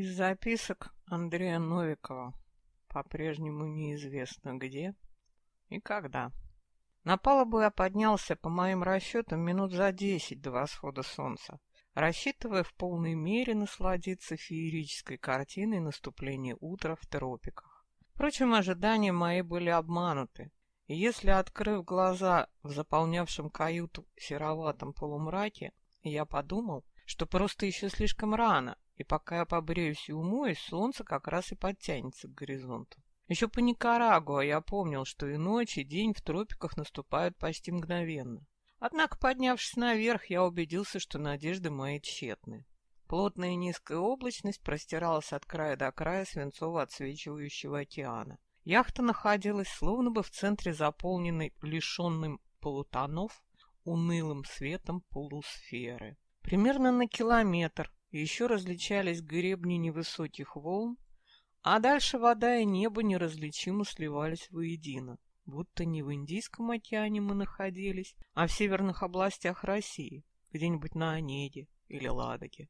Из записок Андрея Новикова по-прежнему неизвестно где и когда. На палубу я поднялся, по моим расчетам, минут за десять до восхода солнца, рассчитывая в полной мере насладиться феерической картиной наступления утра в тропиках. Впрочем, ожидания мои были обмануты, и если, открыв глаза в заполнявшем каюту сероватом полумраке, я подумал, что просто еще слишком рано, и пока я побреюсь и умоюсь, солнце как раз и подтянется к горизонту. Еще по Никарагуа я помнил, что и ночь, и день в тропиках наступают почти мгновенно. Однако, поднявшись наверх, я убедился, что надежды мои тщетны. Плотная низкая облачность простиралась от края до края свинцово отсвечивающего океана. Яхта находилась словно бы в центре заполненной лишенным полутонов унылым светом полусферы. Примерно на километр еще различались гребни невысоких волн, а дальше вода и небо неразличимо сливались воедино, будто не в Индийском океане мы находились, а в северных областях России, где-нибудь на Онеге или Ладоге.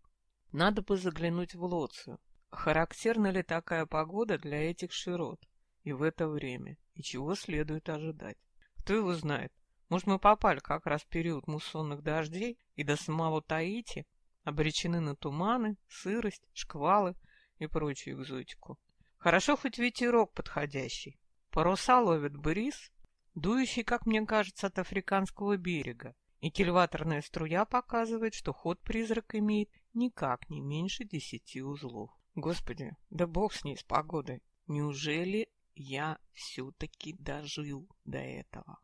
Надо бы заглянуть в Лоцию. Характерна ли такая погода для этих широт и в это время, и чего следует ожидать? Кто его знает? Может, мы попали как раз в период муссонных дождей и до самого Таити обречены на туманы, сырость, шквалы и прочую экзотику. Хорошо хоть ветерок подходящий. Паруса ловит бриз, дующий, как мне кажется, от африканского берега, и кильваторная струя показывает, что ход призрака имеет никак не меньше десяти узлов. Господи, да бог с ней, с погодой. Неужели я все-таки дожил до этого?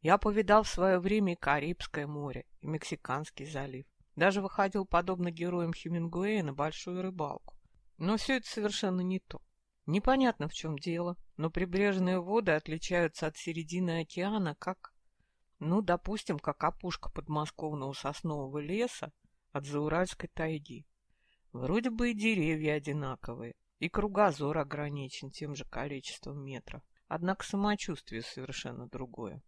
Я повидал в свое время и Карибское море, и Мексиканский залив. Даже выходил, подобно героям Хемингуэя, на большую рыбалку. Но все это совершенно не то. Непонятно, в чем дело, но прибрежные воды отличаются от середины океана как, ну, допустим, как опушка подмосковного соснового леса от Зауральской тайги. Вроде бы и деревья одинаковые, и кругозор ограничен тем же количеством метров, однако самочувствие совершенно другое.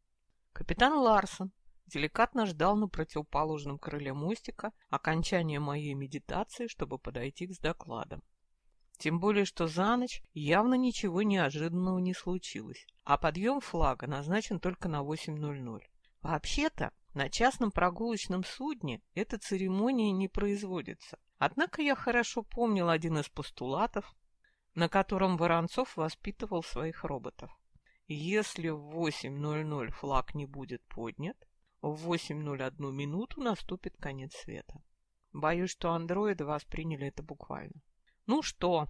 Капитан Ларсон деликатно ждал на противоположном крыле мостика окончания моей медитации, чтобы подойти с докладом. Тем более, что за ночь явно ничего неожиданного не случилось, а подъем флага назначен только на 8.00. Вообще-то, на частном прогулочном судне эта церемония не производится. Однако я хорошо помнил один из постулатов, на котором Воронцов воспитывал своих роботов. Если в 8.00 флаг не будет поднят, в 8.01 минуту наступит конец света. Боюсь, что андроиды восприняли это буквально. «Ну что?»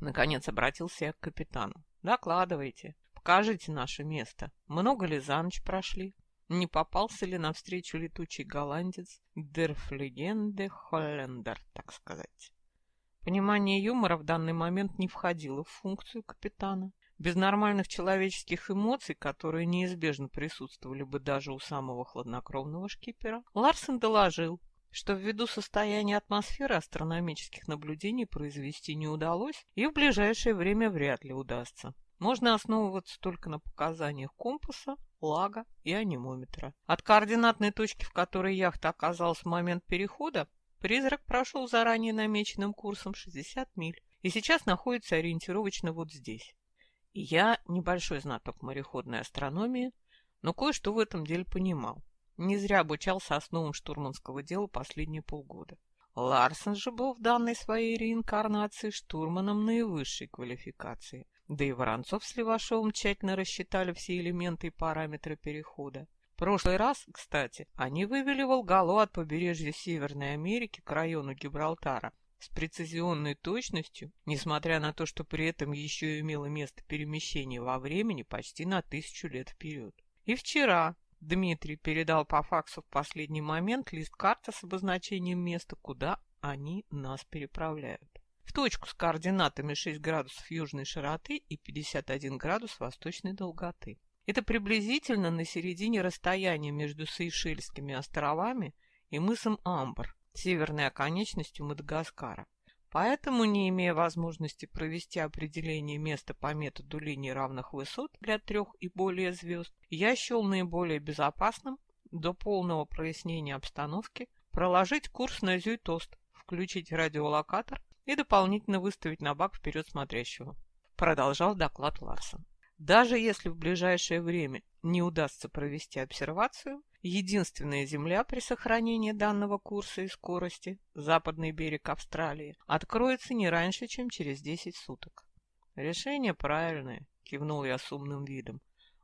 Наконец обратился я к капитану. «Докладывайте. Покажите наше место. Много ли за ночь прошли? Не попался ли навстречу летучий голландец Дерфлегенде Холлендер, так сказать?» Понимание юмора в данный момент не входило в функцию капитана. Без нормальных человеческих эмоций, которые неизбежно присутствовали бы даже у самого хладнокровного шкипера, Ларсен доложил, что ввиду состояния атмосферы астрономических наблюдений произвести не удалось и в ближайшее время вряд ли удастся. Можно основываться только на показаниях компаса, лага и анимометра. От координатной точки, в которой яхта оказалась в момент перехода, призрак прошел заранее намеченным курсом 60 миль и сейчас находится ориентировочно вот здесь. Я небольшой знаток мореходной астрономии, но кое-что в этом деле понимал. Не зря обучался основам штурманского дела последние полгода. Ларсен же был в данной своей реинкарнации штурманом наивысшей квалификации. Да и Воронцов с Левашовым тщательно рассчитали все элементы и параметры перехода. В прошлый раз, кстати, они вывели Волгалу от побережья Северной Америки к району Гибралтара с прецизионной точностью, несмотря на то, что при этом еще имело место перемещение во времени почти на тысячу лет вперед. И вчера Дмитрий передал по факсу в последний момент лист карты с обозначением места, куда они нас переправляют. В точку с координатами 6 градусов южной широты и 51 градус восточной долготы. Это приблизительно на середине расстояния между Сейшельскими островами и мысом Амбр, северной оконечностью Мадагаскара. Поэтому, не имея возможности провести определение места по методу линий равных высот для трех и более звезд, я счел наиболее безопасным до полного прояснения обстановки проложить курс на Зюйтост, включить радиолокатор и дополнительно выставить на бак вперед смотрящего. Продолжал доклад Ларсон. Даже если в ближайшее время не удастся провести обсервацию, единственная Земля при сохранении данного курса и скорости, западный берег Австралии, откроется не раньше, чем через 10 суток. Решение правильное, кивнул я с умным видом.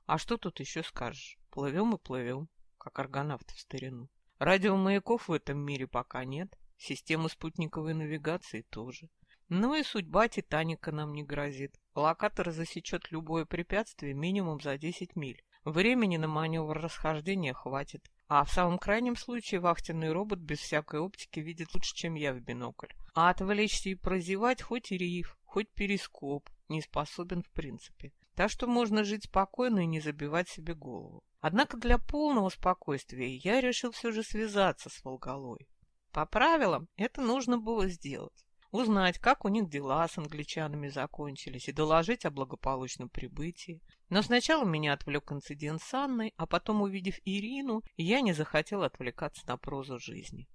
А что тут еще скажешь? Плывем и плывем, как аргонавты в старину. Радиомаяков в этом мире пока нет, системы спутниковой навигации тоже. Ну и судьба Титаника нам не грозит. Локатор засечет любое препятствие минимум за 10 миль. Времени на маневр расхождения хватит. А в самом крайнем случае вахтенный робот без всякой оптики видит лучше, чем я в бинокль. А отвлечься и прозевать хоть риф, хоть перископ не способен в принципе. Так что можно жить спокойно и не забивать себе голову. Однако для полного спокойствия я решил все же связаться с Волголой. По правилам это нужно было сделать узнать, как у них дела с англичанами закончились и доложить о благополучном прибытии. Но сначала меня отвлек инцидент с Анной, а потом, увидев Ирину, я не захотел отвлекаться на прозу жизни.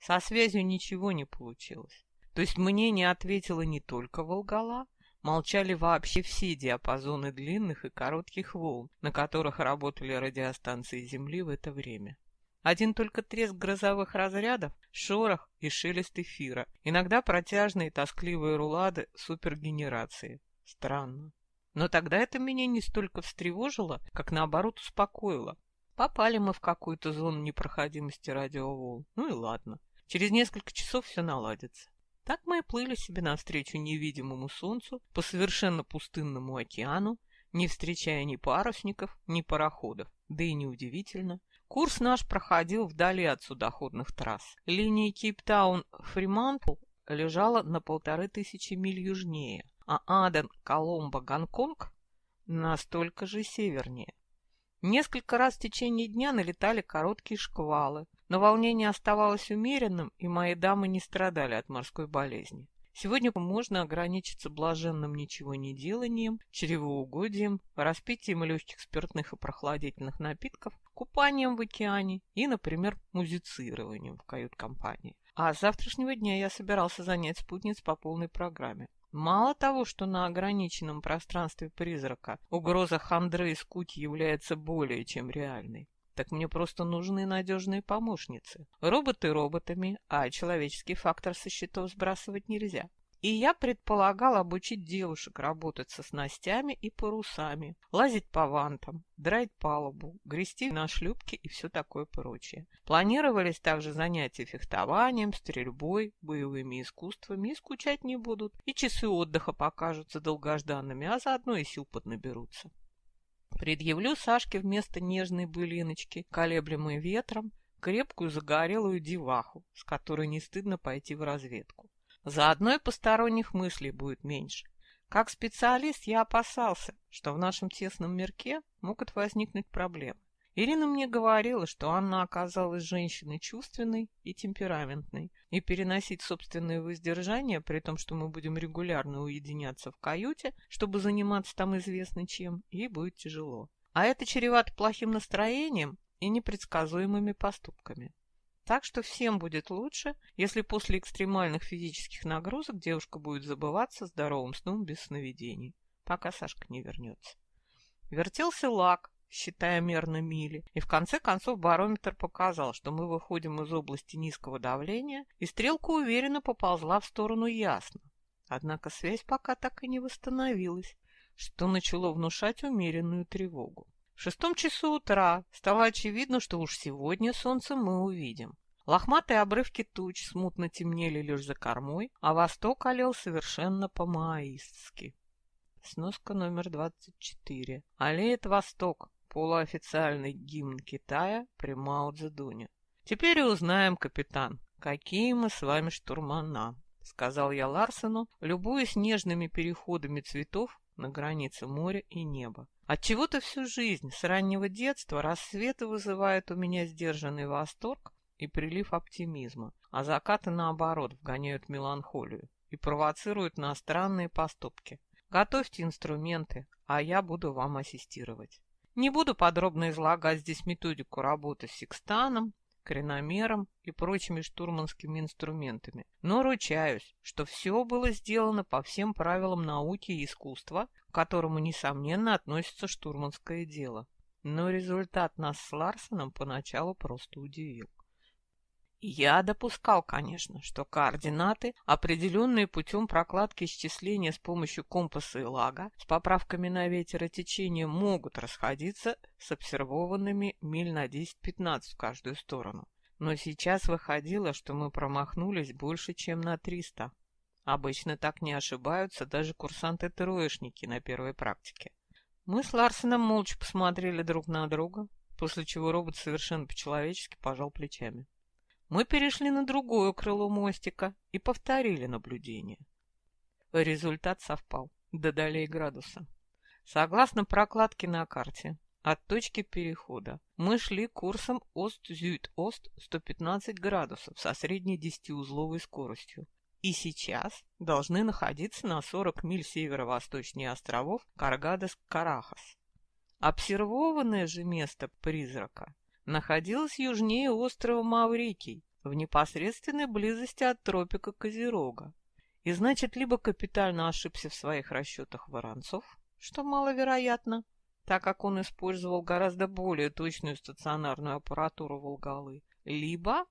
Со связью ничего не получилось. То есть мне не ответила не только Волгала, молчали вообще все диапазоны длинных и коротких волн, на которых работали радиостанции Земли в это время. Один только треск грозовых разрядов, шорох и шелест эфира, иногда протяжные тоскливые рулады супергенерации. Странно. Но тогда это меня не столько встревожило, как наоборот успокоило. Попали мы в какую-то зону непроходимости радиоволн. Ну и ладно. Через несколько часов все наладится. Так мы и плыли себе навстречу невидимому солнцу по совершенно пустынному океану, не встречая ни парусников, ни пароходов. Да и неудивительно. Курс наш проходил вдали от судоходных трасс. Линия Кейптаун-Фримантл лежала на полторы тысячи миль южнее, а Аден, Коломбо, Гонконг настолько же севернее. Несколько раз в течение дня налетали короткие шквалы, но волнение оставалось умеренным, и мои дамы не страдали от морской болезни. Сегодня можно ограничиться блаженным ничего не деланием, чревоугодием, распитием легких спиртных и прохладительных напитков, купанием в океане и, например, музицированием в кают-компании. А с завтрашнего дня я собирался занять спутниц по полной программе. Мало того, что на ограниченном пространстве призрака угроза хандры и скуки является более чем реальной, так мне просто нужны надежные помощницы. Роботы роботами, а человеческий фактор со счетов сбрасывать нельзя. И я предполагал обучить девушек работать со снастями и парусами, лазить по вантам, драть палубу, грести на шлюпке и все такое прочее. Планировались также занятия фехтованием, стрельбой, боевыми искусствами, и скучать не будут, и часы отдыха покажутся долгожданными, а заодно и сил поднаберутся. Предъявлю Сашке вместо нежной былиночки, колеблемой ветром, крепкую загорелую деваху, с которой не стыдно пойти в разведку. Заодно и посторонних мыслей будет меньше. Как специалист я опасался, что в нашем тесном мирке могут возникнуть проблемы. Ирина мне говорила, что Анна оказалась женщиной чувственной и темпераментной, и переносить собственное воздержание, при том, что мы будем регулярно уединяться в каюте, чтобы заниматься там известно чем, ей будет тяжело. А это чревато плохим настроением и непредсказуемыми поступками. Так что всем будет лучше, если после экстремальных физических нагрузок девушка будет забываться здоровым сном без сновидений, пока Сашка не вернется. Вертелся лак, считая мерно мили, и в конце концов барометр показал, что мы выходим из области низкого давления, и стрелка уверенно поползла в сторону ясно. Однако связь пока так и не восстановилась, что начало внушать умеренную тревогу. В шестом часу утра стало очевидно, что уж сегодня солнце мы увидим. Лохматые обрывки туч смутно темнели лишь за кормой, а восток олел совершенно по-маоистски. Сноска номер 24. Олеет восток, полуофициальный гимн Китая при Мао Цзэдуне. «Теперь и узнаем, капитан, какие мы с вами штурмана», — сказал я Ларсену, любуясь нежными переходами цветов на границе моря и неба. Отчего-то всю жизнь, с раннего детства, рассветы вызывают у меня сдержанный восторг и прилив оптимизма, а закаты, наоборот, вгоняют меланхолию и провоцируют на странные поступки. Готовьте инструменты, а я буду вам ассистировать. Не буду подробно излагать здесь методику работы с секстаном, креномером и прочими штурманскими инструментами. Но ручаюсь, что все было сделано по всем правилам науки и искусства, к которому, несомненно, относится штурманское дело. Но результат нас с Ларсоном поначалу просто удивил. Я допускал, конечно, что координаты, определенные путем прокладки исчисления с помощью компаса и лага, с поправками на ветер и течение, могут расходиться с обсервованными миль на 10-15 в каждую сторону. Но сейчас выходило, что мы промахнулись больше, чем на 300. Обычно так не ошибаются даже курсанты-троечники на первой практике. Мы с Ларсеном молча посмотрели друг на друга, после чего робот совершенно по-человечески пожал плечами. Мы перешли на другое крыло мостика и повторили наблюдение. Результат совпал до долей градуса. Согласно прокладке на карте, от точки перехода мы шли курсом Ост-Зюд-Ост 115 градусов со средней десятиузловой скоростью и сейчас должны находиться на 40 миль северо-восточнее островов Каргадес-Карахас. Обсервованное же место призрака находилась южнее острова Маврикий, в непосредственной близости от тропика Козерога. И значит, либо капитально ошибся в своих расчетах Воронцов, что маловероятно, так как он использовал гораздо более точную стационарную аппаратуру Волгалы, либо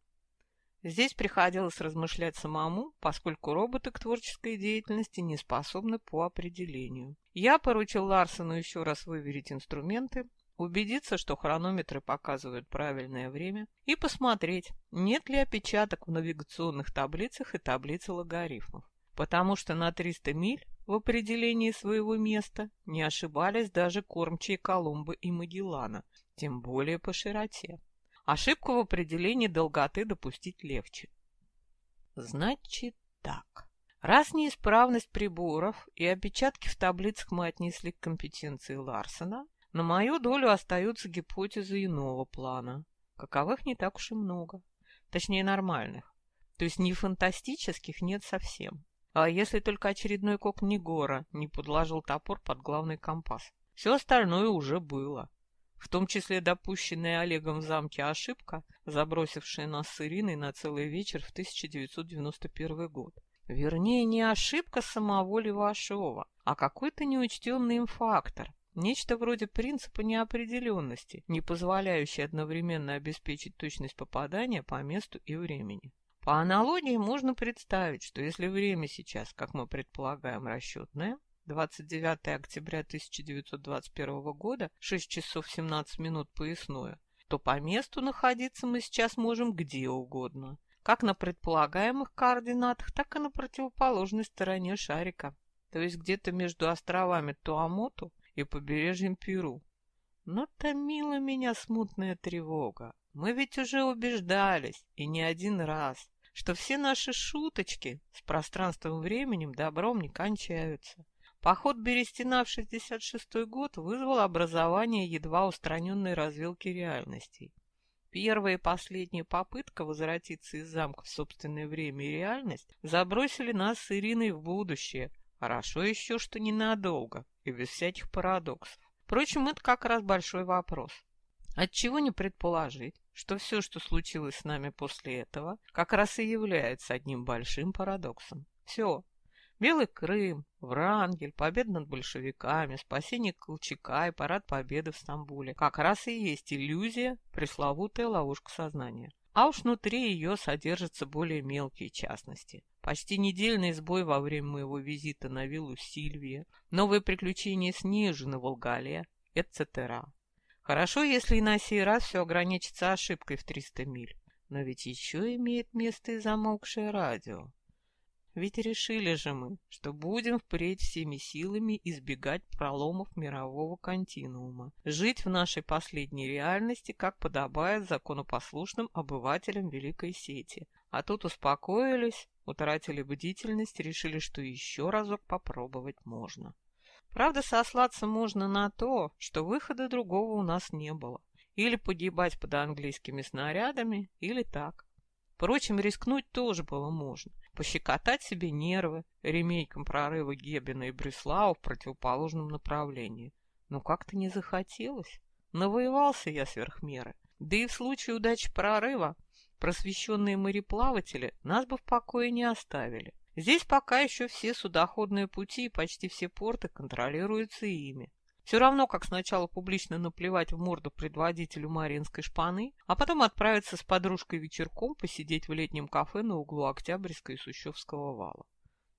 здесь приходилось размышлять самому, поскольку роботы к творческой деятельности не способны по определению. Я поручил Ларсену еще раз выверить инструменты, убедиться, что хронометры показывают правильное время, и посмотреть, нет ли опечаток в навигационных таблицах и таблице логарифмов. Потому что на 300 миль в определении своего места не ошибались даже кормчие Колумба и Магеллана, тем более по широте. Ошибку в определении долготы допустить легче. Значит так. Раз неисправность приборов и опечатки в таблицах мы отнесли к компетенции Ларсена, на мою долю остаются гипотезы иного плана, каковых не так уж и много, точнее нормальных, то есть не фантастических нет совсем. А если только очередной кок Негора не подложил топор под главный компас. Все остальное уже было. В том числе допущенная Олегом в замке ошибка, забросившая нас с Ириной на целый вечер в 1991 год. Вернее, не ошибка самого Левашова, а какой-то неучтенный им фактор, Нечто вроде принципа неопределенности, не позволяющий одновременно обеспечить точность попадания по месту и времени. По аналогии можно представить, что если время сейчас, как мы предполагаем, расчетное, 29 октября 1921 года, 6 часов 17 минут поясное, то по месту находиться мы сейчас можем где угодно, как на предполагаемых координатах, так и на противоположной стороне шарика, то есть где-то между островами Туамоту и побережьем Перу. Но томила меня смутная тревога. Мы ведь уже убеждались, и не один раз, что все наши шуточки с пространством-временем добром не кончаются. Поход Берестина в 66 год вызвал образование едва устраненной развилки реальностей. Первая и последняя попытка возвратиться из замка в собственное время и реальность забросили нас с Ириной в будущее. Хорошо еще, что ненадолго и без всяких парадоксов. Впрочем, это как раз большой вопрос. Отчего не предположить, что все, что случилось с нами после этого, как раз и является одним большим парадоксом. Все. Белый Крым, Врангель, победа над большевиками, спасение Колчака и парад победы в Стамбуле как раз и есть иллюзия, пресловутая ловушка сознания. А уж внутри ее содержатся более мелкие частности. Почти недельный сбой во время моего визита на виллу Сильвия, новые приключения с Нежи на Волгале, etc. Хорошо, если и на сей раз все ограничится ошибкой в 300 миль, но ведь еще имеет место и замолкшее радио. Ведь решили же мы, что будем впредь всеми силами избегать проломов мирового континуума, жить в нашей последней реальности, как подобает законопослушным обывателям Великой Сети. А тут успокоились, утратили бдительность, решили, что еще разок попробовать можно. Правда, сослаться можно на то, что выхода другого у нас не было. Или погибать под английскими снарядами, или так. Впрочем, рискнуть тоже было можно. Пощекотать себе нервы ремейком прорыва Геббена и Бреслау в противоположном направлении. Но как-то не захотелось. Навоевался я сверх меры. Да и в случае удачи прорыва просвещенные мореплаватели нас бы в покое не оставили. Здесь пока еще все судоходные пути и почти все порты контролируются ими. Все равно, как сначала публично наплевать в морду предводителю Маринской шпаны, а потом отправиться с подружкой вечерком посидеть в летнем кафе на углу Октябрьской и Сущевского вала.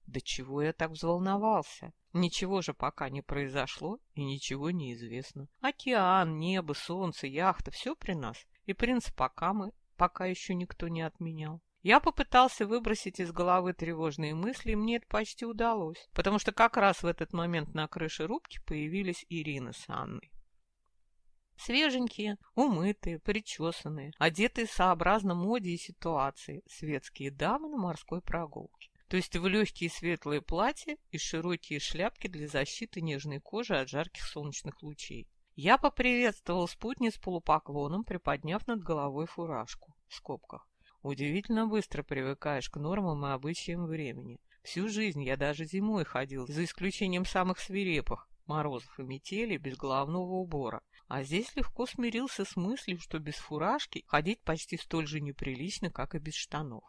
Да чего я так взволновался? Ничего же пока не произошло и ничего не известно. Океан, небо, солнце, яхта — все при нас. И принцип пока мы пока еще никто не отменял. Я попытался выбросить из головы тревожные мысли, и мне это почти удалось, потому что как раз в этот момент на крыше рубки появились Ирина с Анной. Свеженькие, умытые, причесанные, одетые сообразно моде и ситуации, светские дамы на морской прогулке. То есть в легкие светлые платья и широкие шляпки для защиты нежной кожи от жарких солнечных лучей. Я поприветствовал спутниц полупоклоном, приподняв над головой фуражку в скобках. Удивительно быстро привыкаешь к нормам и обычаям времени. Всю жизнь я даже зимой ходил, за исключением самых свирепых, морозов и метели, без головного убора. А здесь легко смирился с мыслью, что без фуражки ходить почти столь же неприлично, как и без штанов.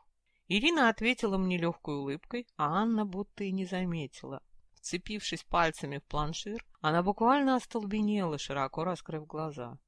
Ирина ответила мне легкой улыбкой, а Анна будто и не заметила. Вцепившись пальцами в планшир, она буквально остолбенела, широко раскрыв глаза.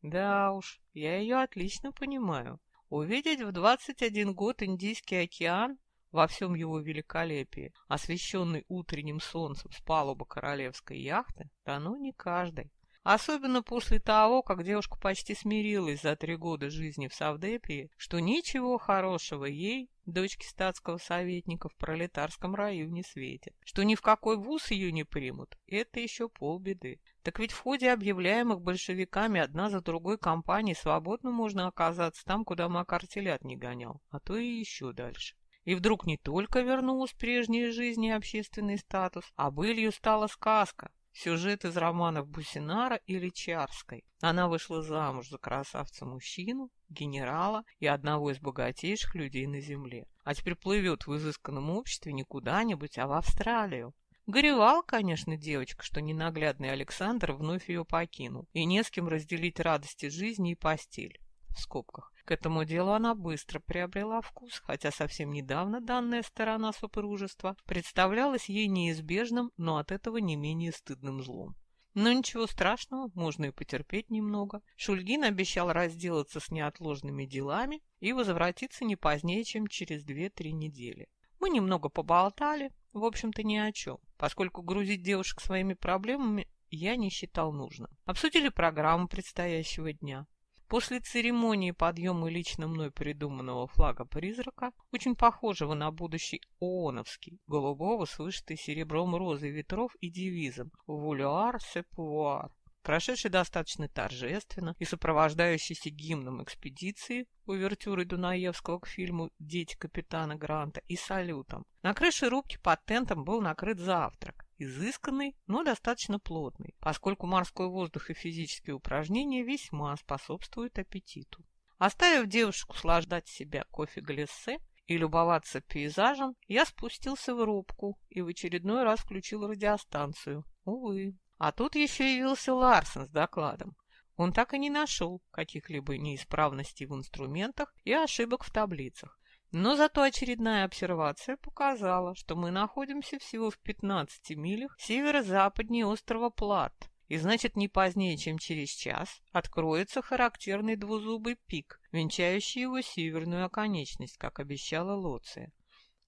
Да уж, я ее отлично понимаю. Увидеть в 21 год Индийский океан во всем его великолепии, освещенный утренним солнцем с палубы королевской яхты, дано не каждой. Особенно после того, как девушка почти смирилась за три года жизни в Савдепии, что ничего хорошего ей, дочке статского советника, в пролетарском раю не светит, что ни в какой вуз ее не примут, это еще полбеды. Так ведь в ходе объявляемых большевиками одна за другой компаний свободно можно оказаться там, куда Макар телят не гонял, а то и еще дальше. И вдруг не только вернулась прежняя жизнь и общественный статус, а былью стала сказка, Сюжет из романов Бусинара или Чарской. Она вышла замуж за красавца-мужчину, генерала и одного из богатейших людей на земле. А теперь плывет в изысканном обществе не куда-нибудь, а в Австралию. Горевал, конечно, девочка, что ненаглядный Александр вновь ее покинул, и не с кем разделить радости жизни и постель. В скобках. К этому делу она быстро приобрела вкус, хотя совсем недавно данная сторона супружества представлялась ей неизбежным, но от этого не менее стыдным злом. Но ничего страшного, можно и потерпеть немного. Шульгин обещал разделаться с неотложными делами и возвратиться не позднее, чем через две-три недели. Мы немного поболтали, в общем-то ни о чем, поскольку грузить девушек своими проблемами я не считал нужным. Обсудили программу предстоящего дня. После церемонии подъема лично мной придуманного флага-призрака, очень похожего на будущий ООНовский, голубого с вышитой серебром розы ветров и девизом «Вулюар сепуар», прошедший достаточно торжественно и сопровождающийся гимном экспедиции, увертюрой Дунаевского к фильму «Дети капитана Гранта» и салютом. На крыше рубки под тентом был накрыт завтрак изысканный, но достаточно плотный, поскольку морской воздух и физические упражнения весьма способствуют аппетиту. Оставив девушку услаждать себя кофе-глиссе и любоваться пейзажем, я спустился в рубку и в очередной раз включил радиостанцию. Увы. А тут еще явился Ларсен с докладом. Он так и не нашел каких-либо неисправностей в инструментах и ошибок в таблицах, но зато очередная обсервация показала, что мы находимся всего в 15 милях северо-западнее острова Плат, и значит не позднее, чем через час, откроется характерный двузубый пик, венчающий его северную оконечность, как обещала Лоция.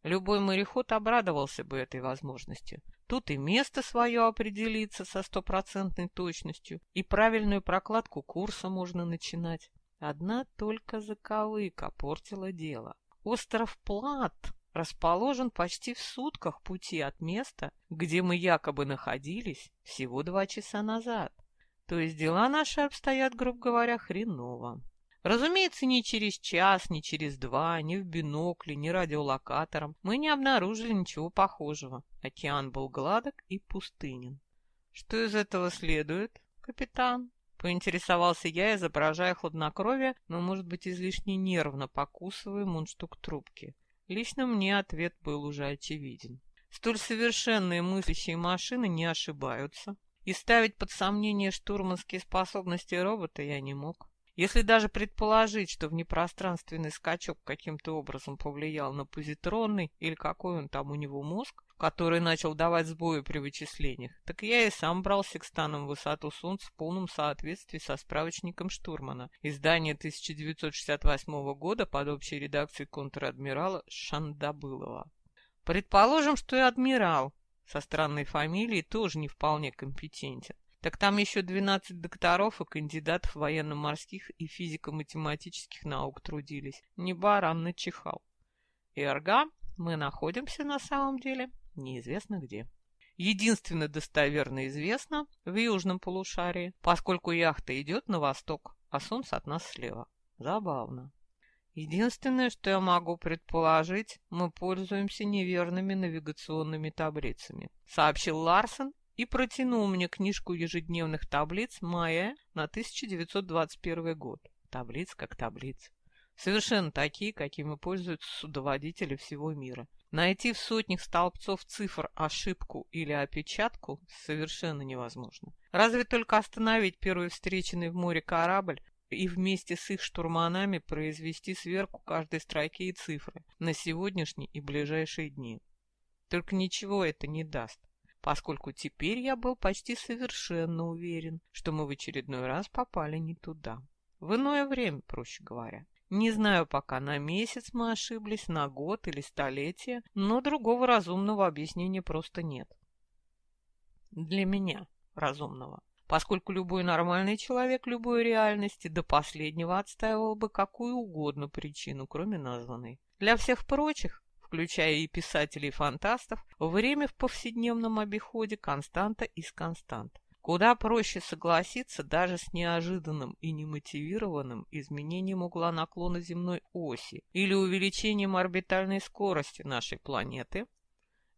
Любой мореход обрадовался бы этой возможности. Тут и место свое определиться со стопроцентной точностью, и правильную прокладку курса можно начинать. Одна только заковыка портила дело. Остров Плат расположен почти в сутках пути от места, где мы якобы находились всего два часа назад. То есть дела наши обстоят, грубо говоря, хреново. Разумеется, ни через час, ни через два, ни в бинокле, ни радиолокатором мы не обнаружили ничего похожего. Океан был гладок и пустынен. Что из этого следует, капитан? Поинтересовался я, изображая хладнокровие, но, может быть, излишне нервно покусывая мундштук трубки. Лично мне ответ был уже очевиден. Столь совершенные мыслящие машины не ошибаются, и ставить под сомнение штурманские способности робота я не мог. Если даже предположить, что внепространственный скачок каким-то образом повлиял на позитронный или какой он там у него мозг, который начал давать сбои при вычислениях, так я и сам брал секстаном высоту Солнца в полном соответствии со справочником Штурмана, издание 1968 года под общей редакцией контр-адмирала Шандабылова. Предположим, что и адмирал со странной фамилией тоже не вполне компетентен. Так там еще 12 докторов и кандидатов военно-морских и физико-математических наук трудились. Не баран начихал. Эрга, мы находимся на самом деле неизвестно где. Единственно достоверно известно в южном полушарии, поскольку яхта идет на восток, а солнце от нас слева. Забавно. Единственное, что я могу предположить, мы пользуемся неверными навигационными таблицами, сообщил Ларсен и протянул мне книжку ежедневных таблиц мая на 1921 год. Таблиц как таблиц. Совершенно такие, какими пользуются судоводители всего мира. Найти в сотнях столбцов цифр ошибку или опечатку совершенно невозможно. Разве только остановить первый встреченный в море корабль и вместе с их штурманами произвести сверку каждой строки и цифры на сегодняшние и ближайшие дни. Только ничего это не даст поскольку теперь я был почти совершенно уверен, что мы в очередной раз попали не туда. В иное время, проще говоря. Не знаю пока, на месяц мы ошиблись, на год или столетие, но другого разумного объяснения просто нет. Для меня разумного. Поскольку любой нормальный человек любой реальности до последнего отстаивал бы какую угодно причину, кроме названной. Для всех прочих включая и писателей и фантастов, время в повседневном обиходе константа из констант. Куда проще согласиться даже с неожиданным и немотивированным изменением угла наклона земной оси или увеличением орбитальной скорости нашей планеты,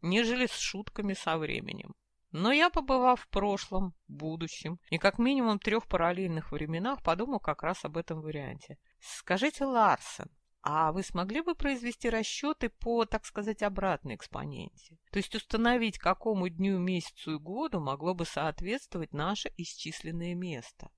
нежели с шутками со временем. Но я, побывав в прошлом, будущем и как минимум трех параллельных временах, подумал как раз об этом варианте. Скажите, Ларсен, а вы смогли бы произвести расчеты по, так сказать, обратной экспоненте? То есть установить, какому дню, месяцу и году могло бы соответствовать наше исчисленное место?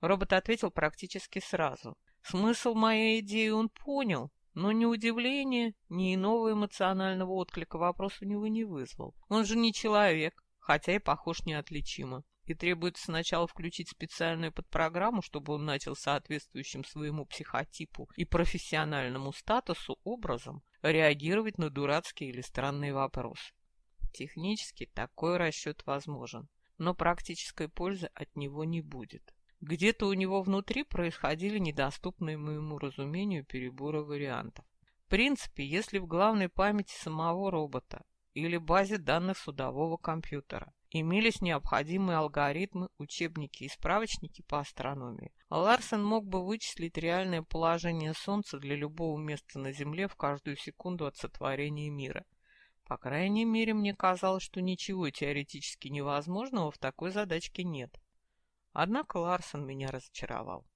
Робот ответил практически сразу. Смысл моей идеи он понял, но ни удивления, ни иного эмоционального отклика вопрос у него не вызвал. Он же не человек, хотя и похож неотличимо и требуется сначала включить специальную подпрограмму, чтобы он начал соответствующим своему психотипу и профессиональному статусу образом реагировать на дурацкие или странные вопросы. Технически такой расчет возможен, но практической пользы от него не будет. Где-то у него внутри происходили недоступные моему разумению переборы вариантов. В принципе, если в главной памяти самого робота или базе данных судового компьютера имелись необходимые алгоритмы, учебники и справочники по астрономии. Ларсен мог бы вычислить реальное положение Солнца для любого места на Земле в каждую секунду от сотворения мира. По крайней мере, мне казалось, что ничего теоретически невозможного в такой задачке нет. Однако Ларсен меня разочаровал.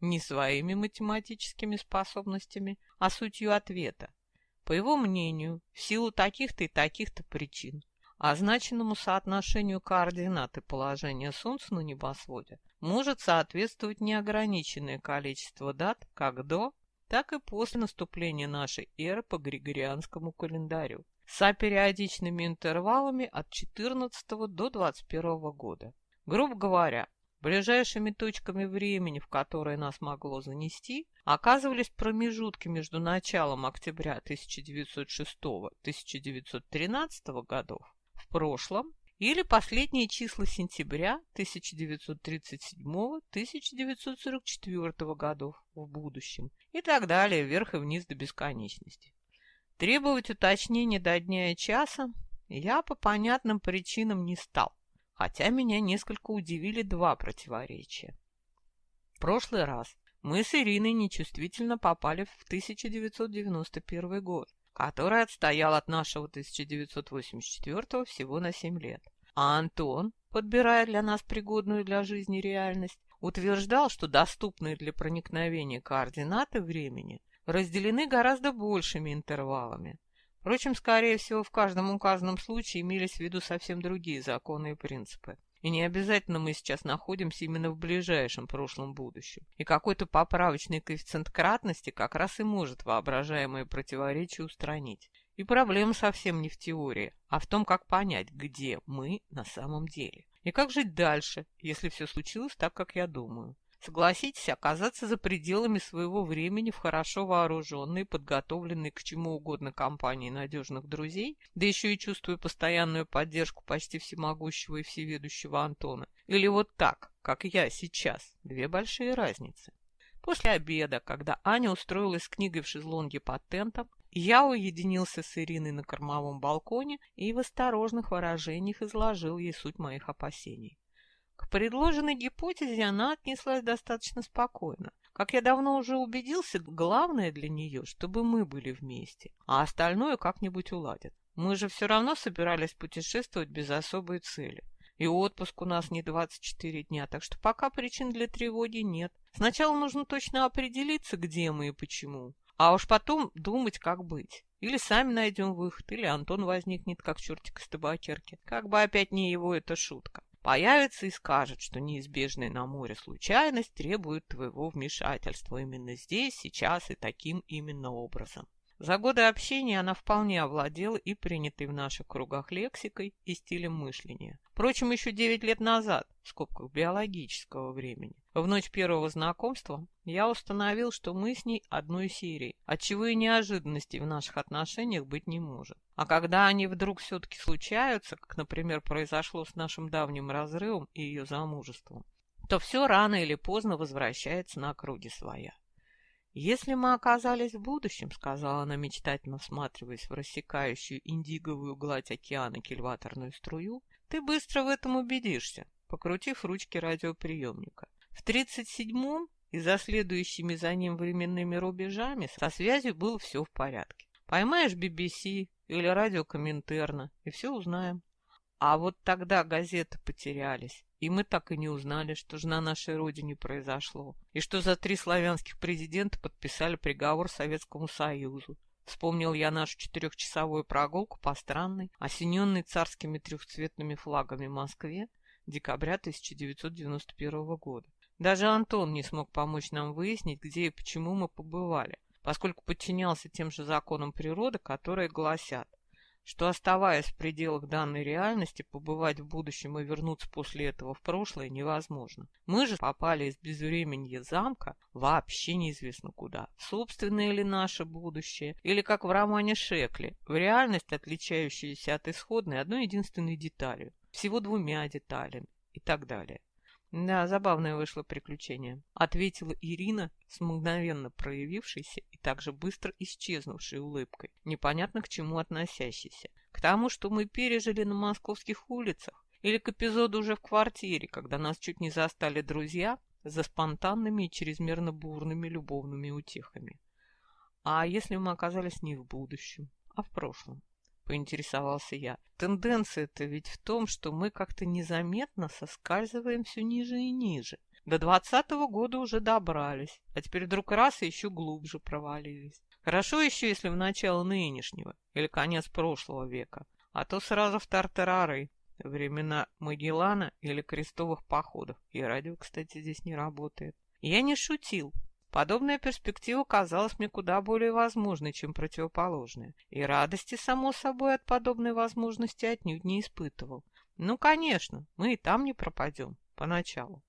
Не своими математическими способностями, а сутью ответа. По его мнению, в силу таких-то и таких-то причин, означенному соотношению координат и положения Солнца на небосводе может соответствовать неограниченное количество дат как до, так и после наступления нашей эры по Григорианскому календарю с апериодичными интервалами от 14 до 21 года. Грубо говоря, ближайшими точками времени, в которые нас могло занести, оказывались промежутки между началом октября 1906-1913 годов прошлом или последние числа сентября 1937-1944 годов в будущем и так далее, вверх и вниз до бесконечности. Требовать уточнения до дня и часа я по понятным причинам не стал, хотя меня несколько удивили два противоречия. В прошлый раз мы с Ириной нечувствительно попали в 1991 год, который отстоял от нашего 1984 всего на 7 лет. А Антон, подбирая для нас пригодную для жизни реальность, утверждал, что доступные для проникновения координаты времени разделены гораздо большими интервалами. Впрочем, скорее всего, в каждом указанном случае имелись в виду совсем другие законы и принципы. И не обязательно мы сейчас находимся именно в ближайшем прошлом будущем. И какой-то поправочный коэффициент кратности как раз и может воображаемое противоречие устранить. И проблема совсем не в теории, а в том, как понять, где мы на самом деле. И как жить дальше, если все случилось так, как я думаю. Согласитесь, оказаться за пределами своего времени в хорошо вооруженной, подготовленной к чему угодно компании надежных друзей, да еще и чувствуя постоянную поддержку почти всемогущего и всеведущего Антона. Или вот так, как я сейчас. Две большие разницы. После обеда, когда Аня устроилась с книгой в шезлонге под тентом, я уединился с Ириной на кормовом балконе и в осторожных выражениях изложил ей суть моих опасений. К предложенной гипотезе она отнеслась достаточно спокойно. Как я давно уже убедился, главное для нее, чтобы мы были вместе, а остальное как-нибудь уладят. Мы же все равно собирались путешествовать без особой цели. И отпуск у нас не 24 дня, так что пока причин для тревоги нет. Сначала нужно точно определиться, где мы и почему, а уж потом думать, как быть. Или сами найдем выход, или Антон возникнет, как чертик из табакерки. Как бы опять не его эта шутка появится и скажет, что неизбежная на море случайность требует твоего вмешательства именно здесь, сейчас и таким именно образом. За годы общения она вполне овладела и принятой в наших кругах лексикой и стилем мышления. Впрочем, еще девять лет назад, в скобках биологического времени, в ночь первого знакомства я установил, что мы с ней одной серии, отчего и неожиданностей в наших отношениях быть не может. А когда они вдруг все-таки случаются, как, например, произошло с нашим давним разрывом и ее замужеством, то все рано или поздно возвращается на круги своя. «Если мы оказались в будущем», — сказала она, мечтательно всматриваясь в рассекающую индиговую гладь океана кильваторную струю, «ты быстро в этом убедишься, покрутив ручки радиоприемника. В тридцать седьмом и за следующими за ним временными рубежами со связью было все в порядке. Поймаешь BBC или радио и все узнаем. А вот тогда газеты потерялись, и мы так и не узнали, что же на нашей родине произошло, и что за три славянских президента подписали приговор Советскому Союзу. Вспомнил я нашу четырехчасовую прогулку по странной, осененной царскими трехцветными флагами Москве декабря 1991 года. Даже Антон не смог помочь нам выяснить, где и почему мы побывали, поскольку подчинялся тем же законам природы, которые гласят что, оставаясь в пределах данной реальности, побывать в будущем и вернуться после этого в прошлое невозможно. Мы же попали из безвременья замка вообще неизвестно куда. Собственное ли наше будущее, или как в романе Шекли, в реальность, отличающуюся от исходной одной единственной деталью, всего двумя деталями и так далее. Да, забавное вышло приключение, ответила Ирина с мгновенно проявившейся и также быстро исчезнувшей улыбкой, непонятно к чему относящейся. К тому, что мы пережили на московских улицах, или к эпизоду уже в квартире, когда нас чуть не застали друзья за спонтанными и чрезмерно бурными любовными утехами. А если мы оказались не в будущем, а в прошлом? Поинтересовался я. Тенденция-то ведь в том, что мы как-то незаметно соскальзываем все ниже и ниже. До двадцатого года уже добрались, а теперь вдруг раз и еще глубже провалились. Хорошо еще, если в начало нынешнего или конец прошлого века, а то сразу в тартарары, времена Магеллана или крестовых походов. И радио, кстати, здесь не работает. Я не шутил. Подобная перспектива казалась мне куда более возможной, чем противоположная, и радости, само собой, от подобной возможности отнюдь не испытывал. Ну, конечно, мы и там не пропадем, поначалу.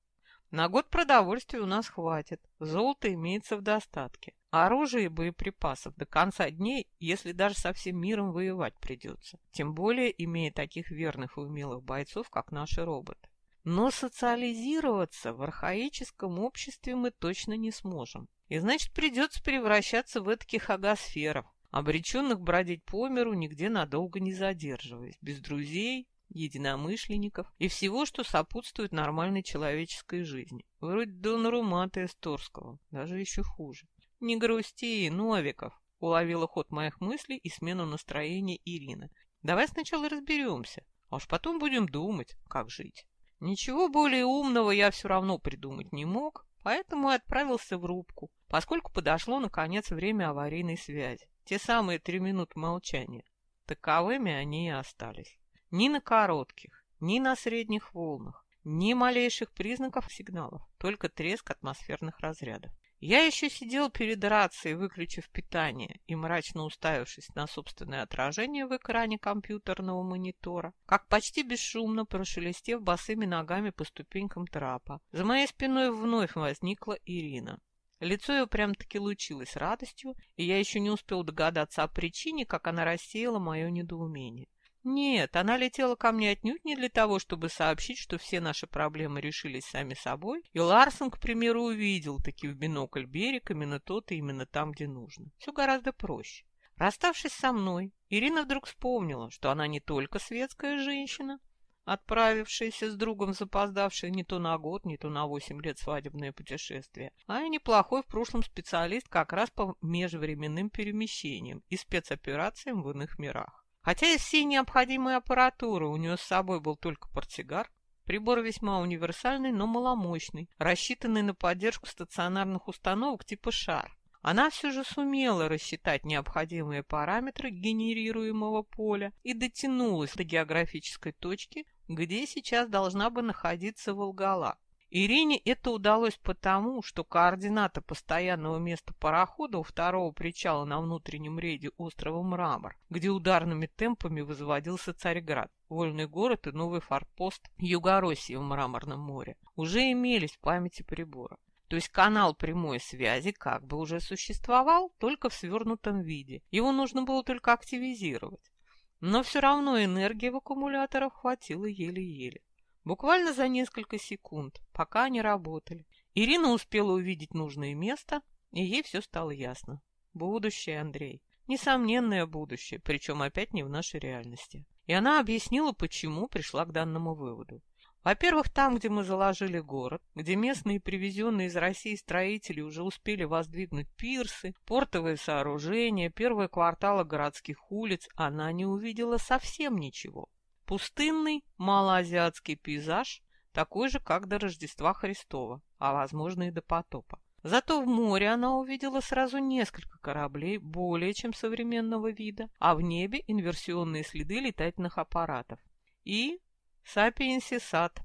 На год продовольствия у нас хватит, золото имеется в достатке, оружия и боеприпасов до конца дней, если даже со всем миром воевать придется, тем более имея таких верных и умелых бойцов, как наши роботы. Но социализироваться в архаическом обществе мы точно не сможем. И значит, придется превращаться в таких агосферов, обреченных бродить по миру, нигде надолго не задерживаясь, без друзей, единомышленников и всего, что сопутствует нормальной человеческой жизни. Вроде Донорумата Эсторского, даже еще хуже. «Не грусти, Новиков!» — уловила ход моих мыслей и смену настроения Ирина. «Давай сначала разберемся, а уж потом будем думать, как жить». Ничего более умного я все равно придумать не мог, поэтому и отправился в рубку, поскольку подошло, наконец, время аварийной связи. Те самые три минуты молчания. Таковыми они и остались. Ни на коротких, ни на средних волнах, ни малейших признаков сигналов, только треск атмосферных разрядов. Я еще сидел перед рацией, выключив питание и мрачно уставившись на собственное отражение в экране компьютерного монитора, как почти бесшумно прошелестев босыми ногами по ступенькам трапа. За моей спиной вновь возникла Ирина. Лицо ее прям-таки лучилось радостью, и я еще не успел догадаться о причине, как она рассеяла мое недоумение. Нет, она летела ко мне отнюдь не для того, чтобы сообщить, что все наши проблемы решились сами собой, и Ларсон, к примеру, увидел таки в бинокль берег именно тот и именно там, где нужно. Все гораздо проще. Расставшись со мной, Ирина вдруг вспомнила, что она не только светская женщина, отправившаяся с другом запоздавшая не то на год, не то на восемь лет свадебное путешествие, а и неплохой в прошлом специалист как раз по межвременным перемещениям и спецоперациям в иных мирах. Хотя из всей необходимой аппаратуры у нее с собой был только портсигар, прибор весьма универсальный, но маломощный, рассчитанный на поддержку стационарных установок типа шар. Она все же сумела рассчитать необходимые параметры генерируемого поля и дотянулась до географической точки, где сейчас должна бы находиться Волгала. Ирине это удалось потому, что координата постоянного места парохода у второго причала на внутреннем рейде острова Мрамор, где ударными темпами возводился Царьград, вольный город и новый форпост Югороссии в Мраморном море, уже имелись в памяти прибора. То есть канал прямой связи как бы уже существовал, только в свернутом виде. Его нужно было только активизировать. Но все равно энергии в аккумуляторах хватило еле-еле. Буквально за несколько секунд, пока они работали, Ирина успела увидеть нужное место, и ей все стало ясно. Будущее, Андрей. Несомненное будущее, причем опять не в нашей реальности. И она объяснила, почему пришла к данному выводу. Во-первых, там, где мы заложили город, где местные привезенные из России строители уже успели воздвигнуть пирсы, портовые сооружения, первые кварталы городских улиц, она не увидела совсем ничего. Пустынный малоазиатский пейзаж, такой же, как до Рождества Христова, а возможно и до потопа. Зато в море она увидела сразу несколько кораблей более чем современного вида, а в небе инверсионные следы летательных аппаратов. И Сапиенси сад,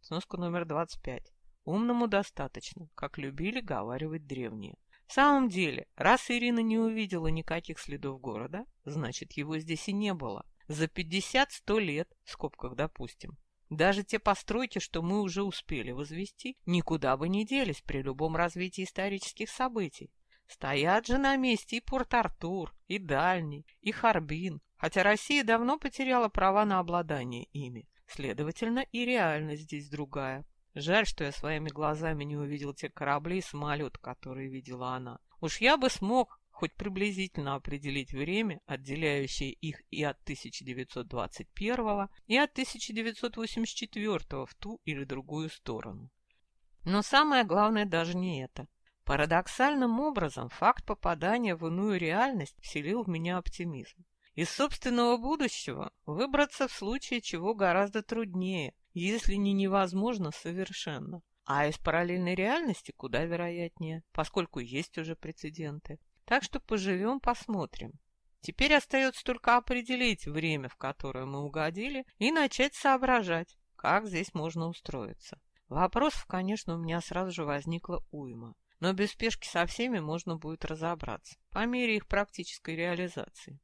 сноска номер 25. Умному достаточно, как любили говаривать древние. В самом деле, раз Ирина не увидела никаких следов города, значит, его здесь и не было. За 50-100 лет, в скобках допустим, даже те постройки, что мы уже успели возвести, никуда бы не делись при любом развитии исторических событий. Стоят же на месте и Порт-Артур, и Дальний, и Харбин, хотя Россия давно потеряла права на обладание ими. Следовательно, и реальность здесь другая. Жаль, что я своими глазами не увидел те корабли и самолет, которые видела она. Уж я бы смог, хоть приблизительно определить время, отделяющее их и от 1921 и от 1984 в ту или другую сторону. Но самое главное даже не это. Парадоксальным образом факт попадания в иную реальность вселил в меня оптимизм. Из собственного будущего выбраться в случае чего гораздо труднее, если не невозможно совершенно. А из параллельной реальности куда вероятнее, поскольку есть уже прецеденты. Так что поживем, посмотрим. Теперь остается только определить время, в которое мы угодили, и начать соображать, как здесь можно устроиться. Вопросов, конечно, у меня сразу же возникла уйма, но без спешки со всеми можно будет разобраться по мере их практической реализации.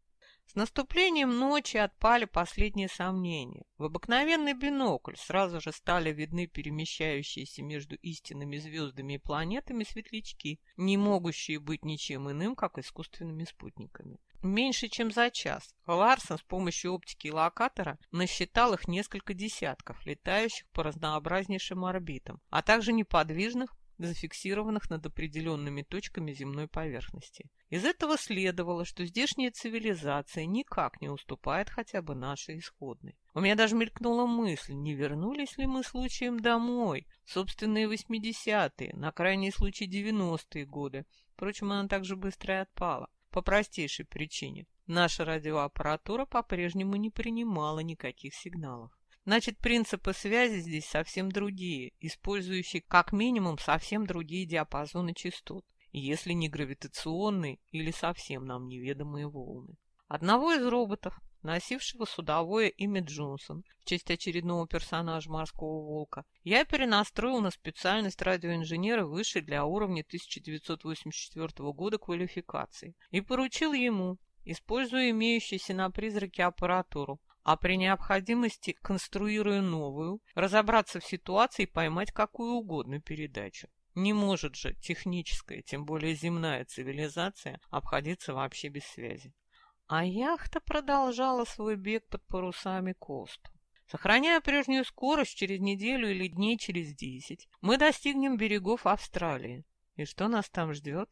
С наступлением ночи отпали последние сомнения. В обыкновенный бинокль сразу же стали видны перемещающиеся между истинными звездами и планетами светлячки, не могущие быть ничем иным, как искусственными спутниками. Меньше чем за час Ларсон с помощью оптики и локатора насчитал их несколько десятков, летающих по разнообразнейшим орбитам, а также неподвижных, зафиксированных над определенными точками земной поверхности. Из этого следовало, что здешняя цивилизация никак не уступает хотя бы нашей исходной. У меня даже мелькнула мысль, не вернулись ли мы случаем домой, собственные 80-е, на крайний случай 90-е годы. Впрочем, она также быстро и отпала. По простейшей причине. Наша радиоаппаратура по-прежнему не принимала никаких сигналов. Значит, принципы связи здесь совсем другие, использующие как минимум совсем другие диапазоны частот, если не гравитационные или совсем нам неведомые волны. Одного из роботов, носившего судовое имя Джонсон в честь очередного персонажа «Морского волка», я перенастроил на специальность радиоинженера высшей для уровня 1984 года квалификации и поручил ему, используя имеющуюся на призраке аппаратуру, а при необходимости конструируя новую, разобраться в ситуации и поймать какую угодно передачу. Не может же техническая, тем более земная цивилизация обходиться вообще без связи. А яхта продолжала свой бег под парусами Косту. Сохраняя прежнюю скорость, через неделю или дней через десять мы достигнем берегов Австралии. И что нас там ждет?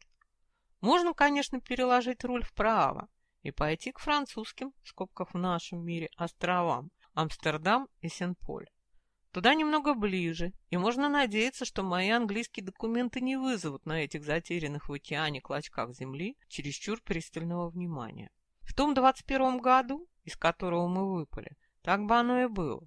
Можно, конечно, переложить руль вправо и пойти к французским, в скобках в нашем мире, островам Амстердам и Сен-Поль. Туда немного ближе, и можно надеяться, что мои английские документы не вызовут на этих затерянных в океане клочках земли чересчур пристального внимания. В том двадцать первом году, из которого мы выпали, так бы оно и было.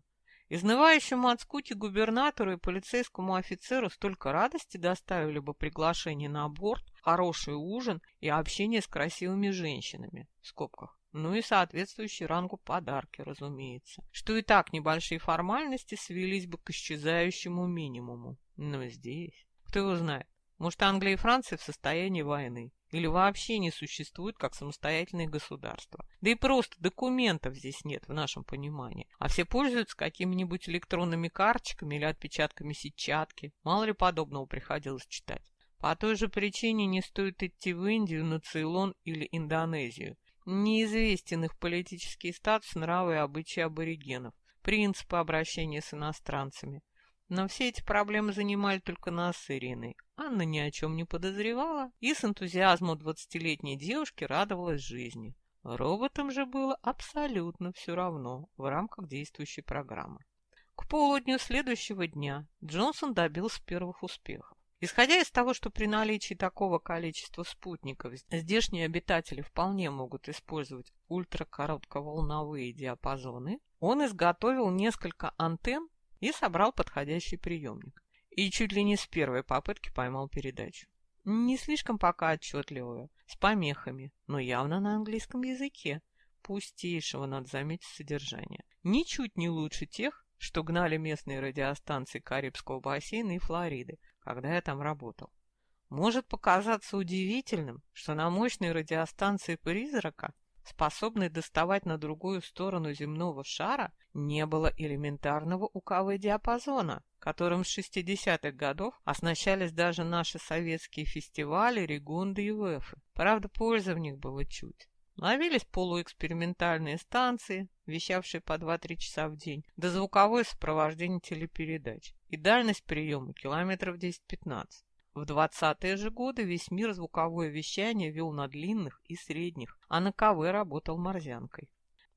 Изнывающему от скуки губернатору и полицейскому офицеру столько радости доставили бы приглашение на борт, хороший ужин и общение с красивыми женщинами, в скобках, ну и соответствующий рангу подарки, разумеется, что и так небольшие формальности свелись бы к исчезающему минимуму. Но здесь, кто его знает, может, Англия и Франция в состоянии войны, или вообще не существуют как самостоятельные государства. Да и просто документов здесь нет в нашем понимании, а все пользуются какими-нибудь электронными карточками или отпечатками сетчатки. Мало ли подобного приходилось читать. По той же причине не стоит идти в Индию, на Цейлон или Индонезию. Неизвестен их политический статус, нравы и обычаи аборигенов, принципы обращения с иностранцами. Но все эти проблемы занимали только нас с Ириной. Анна ни о чем не подозревала и с энтузиазмом двадцатилетней девушки радовалась жизни. Роботам же было абсолютно все равно в рамках действующей программы. К полудню следующего дня Джонсон добился первых успехов. Исходя из того, что при наличии такого количества спутников здешние обитатели вполне могут использовать ультракоротковолновые диапазоны, он изготовил несколько антенн и собрал подходящий приемник. И чуть ли не с первой попытки поймал передачу. Не слишком пока отчетливую, с помехами, но явно на английском языке. Пустейшего, надо заметить, содержания. Ничуть не лучше тех, что гнали местные радиостанции Карибского бассейна и Флориды, когда я там работал. Может показаться удивительным, что на мощной радиостанции «Призрака» способной доставать на другую сторону земного шара, не было элементарного УКВ-диапазона, которым с 60-х годов оснащались даже наши советские фестивали, регунды и ВЭФы. Правда, пользы в них было чуть. Ловились полуэкспериментальные станции, вещавшие по 2-3 часа в день, да звуковое сопровождение телепередач и дальность приема километров 10-15. В 20-е же годы весь мир звуковое вещание вел на длинных и средних, а на КВ работал морзянкой.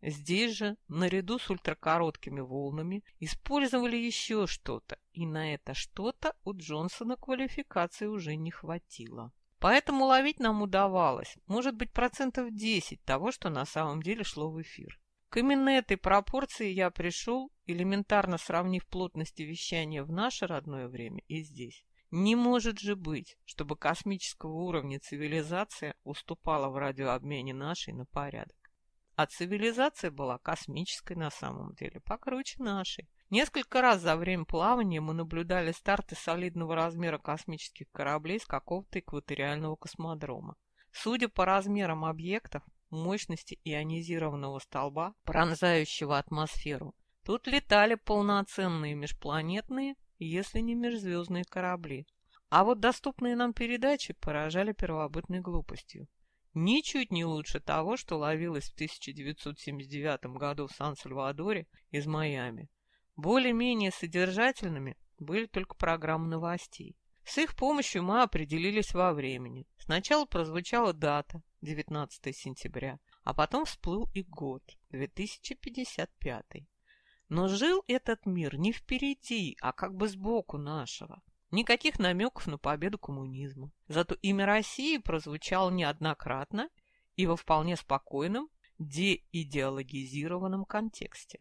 Здесь же, наряду с ультракороткими волнами, использовали еще что-то, и на это что-то у Джонсона квалификации уже не хватило. Поэтому ловить нам удавалось, может быть, процентов 10 того, что на самом деле шло в эфир. К именно этой пропорции я пришел, элементарно сравнив плотности вещания в наше родное время и здесь. Не может же быть, чтобы космического уровня цивилизация уступала в радиообмене нашей на порядок. А цивилизация была космической на самом деле, покруче нашей. Несколько раз за время плавания мы наблюдали старты солидного размера космических кораблей с какого-то экваториального космодрома. Судя по размерам объектов, мощности ионизированного столба, пронзающего атмосферу, тут летали полноценные межпланетные если не межзвездные корабли. А вот доступные нам передачи поражали первобытной глупостью. Ничуть не лучше того, что ловилось в 1979 году в Сан-Сальвадоре из Майами. Более-менее содержательными были только программы новостей. С их помощью мы определились во времени. Сначала прозвучала дата, 19 сентября, а потом всплыл и год, 2055. Но жил этот мир не впереди, а как бы сбоку нашего. Никаких намеков на победу коммунизма. Зато имя России прозвучало неоднократно и во вполне спокойном, деидеологизированном контексте.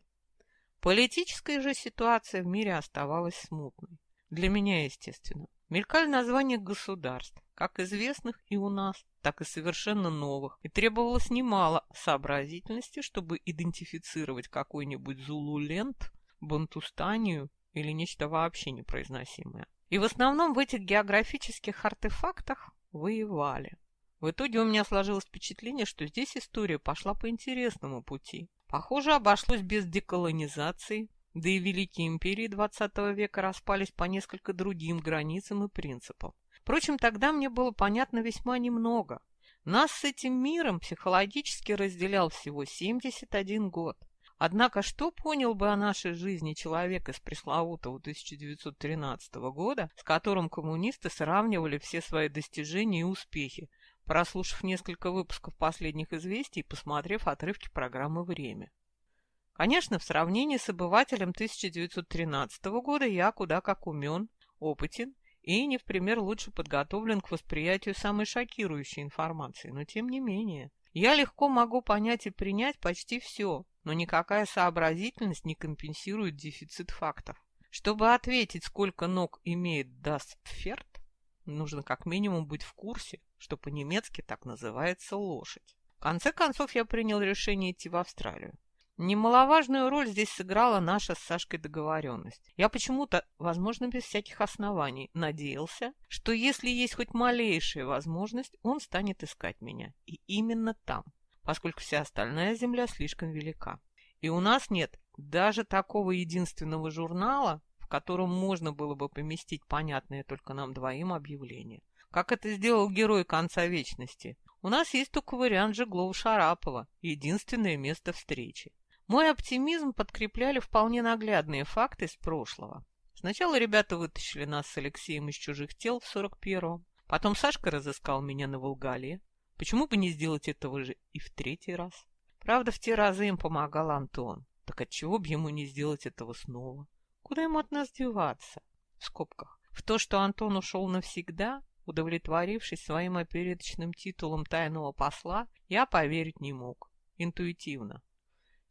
Политическая же ситуация в мире оставалась смутной. Для меня, естественно. Мелькали названия государств, как известных и у нас, так и совершенно новых, и требовалось немало сообразительности, чтобы идентифицировать какой-нибудь Зулулент, Бантустанию или нечто вообще непроизносимое. И в основном в этих географических артефактах воевали. В итоге у меня сложилось впечатление, что здесь история пошла по интересному пути. Похоже, обошлось без деколонизации, да и великие империи XX века распались по несколько другим границам и принципам. Впрочем, тогда мне было понятно весьма немного. Нас с этим миром психологически разделял всего 71 год. Однако что понял бы о нашей жизни человек из пресловутого 1913 года, с которым коммунисты сравнивали все свои достижения и успехи, прослушав несколько выпусков последних известий и посмотрев отрывки программы «Время». Конечно, в сравнении с обывателем 1913 года я куда как умен, опытен и не в пример лучше подготовлен к восприятию самой шокирующей информации, но тем не менее. Я легко могу понять и принять почти все, но никакая сообразительность не компенсирует дефицит фактов. Чтобы ответить, сколько ног имеет Дастферд, нужно как минимум быть в курсе, что по-немецки так называется лошадь. В конце концов, я принял решение идти в Австралию. Немаловажную роль здесь сыграла наша с Сашкой договоренность. Я почему-то, возможно, без всяких оснований, надеялся, что если есть хоть малейшая возможность, он станет искать меня. И именно там, поскольку вся остальная земля слишком велика. И у нас нет даже такого единственного журнала, в котором можно было бы поместить понятное только нам двоим объявление. Как это сделал герой конца вечности. У нас есть только вариант Жеглова-Шарапова, единственное место встречи. Мой оптимизм подкрепляли вполне наглядные факты из прошлого. Сначала ребята вытащили нас с Алексеем из чужих тел в 41-м. Потом Сашка разыскал меня на Волгале. Почему бы не сделать этого же и в третий раз? Правда, в те разы им помогал Антон. Так отчего бы ему не сделать этого снова? Куда ему от нас деваться? В скобках. В то, что Антон ушел навсегда, удовлетворившись своим опереточным титулом тайного посла, я поверить не мог. Интуитивно.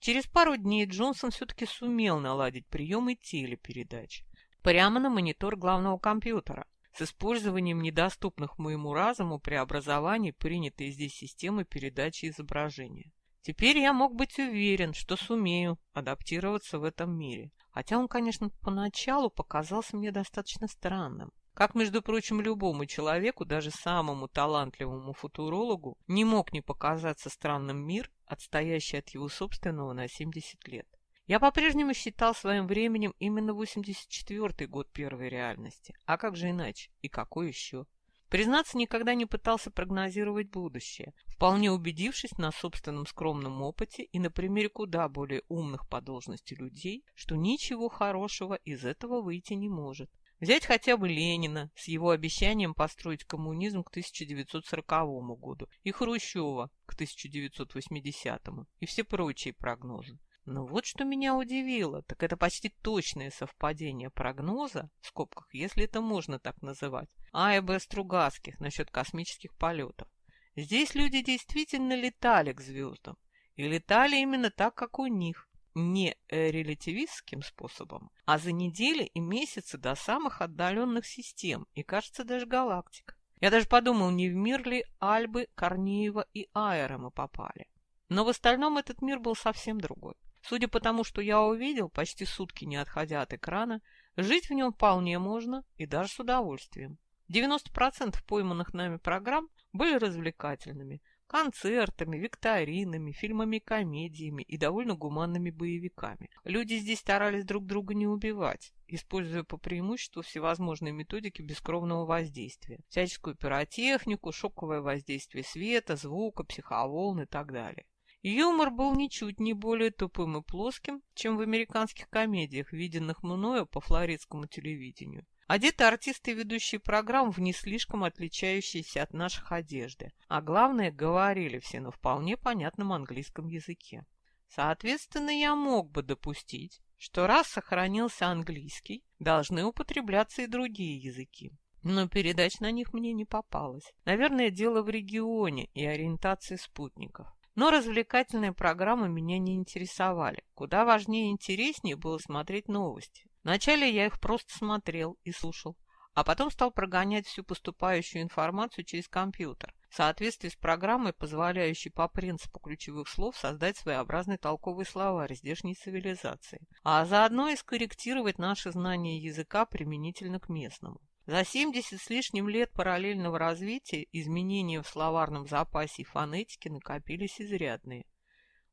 Через пару дней Джонсон все-таки сумел наладить приемы телепередач прямо на монитор главного компьютера с использованием недоступных моему разуму преобразований, принятой здесь системы передачи изображения. Теперь я мог быть уверен, что сумею адаптироваться в этом мире, хотя он, конечно, поначалу показался мне достаточно странным. Как, между прочим, любому человеку, даже самому талантливому футурологу, не мог не показаться странным мир, отстоящий от его собственного на 70 лет. Я по-прежнему считал своим временем именно 84-й год первой реальности. А как же иначе? И какой еще? Признаться, никогда не пытался прогнозировать будущее, вполне убедившись на собственном скромном опыте и на примере куда более умных по должности людей, что ничего хорошего из этого выйти не может. Взять хотя бы Ленина с его обещанием построить коммунизм к 1940 году и Хрущева к 1980 и все прочие прогнозы. Но вот что меня удивило, так это почти точное совпадение прогноза, в скобках, если это можно так называть, А и Б Стругацких насчет космических полетов. Здесь люди действительно летали к звездам. И летали именно так, как у них не релятивистским способом, а за недели и месяцы до самых отдаленных систем и, кажется, даже галактик. Я даже подумал, не в мир ли Альбы, Корнеева и Аэра мы попали. Но в остальном этот мир был совсем другой. Судя по тому, что я увидел, почти сутки не отходя от экрана, жить в нем вполне можно и даже с удовольствием. 90% пойманных нами программ были развлекательными, концертами, викторинами, фильмами-комедиями и довольно гуманными боевиками. Люди здесь старались друг друга не убивать, используя по преимуществу всевозможные методики бескровного воздействия, всяческую пиротехнику, шоковое воздействие света, звука, психоволн и так далее. Юмор был ничуть не более тупым и плоским, чем в американских комедиях, виденных мною по флоридскому телевидению. Одеты артисты, ведущие программ, в не слишком отличающиеся от наших одежды, а главное, говорили все на вполне понятном английском языке. Соответственно, я мог бы допустить, что раз сохранился английский, должны употребляться и другие языки. Но передач на них мне не попалось. Наверное, дело в регионе и ориентации спутников. Но развлекательные программы меня не интересовали. Куда важнее и интереснее было смотреть новости. Вначале я их просто смотрел и слушал, а потом стал прогонять всю поступающую информацию через компьютер в соответствии с программой, позволяющей по принципу ключевых слов создать своеобразный толковый словарь здешней цивилизации, а заодно и скорректировать наши знания языка применительно к местному. За 70 с лишним лет параллельного развития изменения в словарном запасе и фонетике накопились изрядные.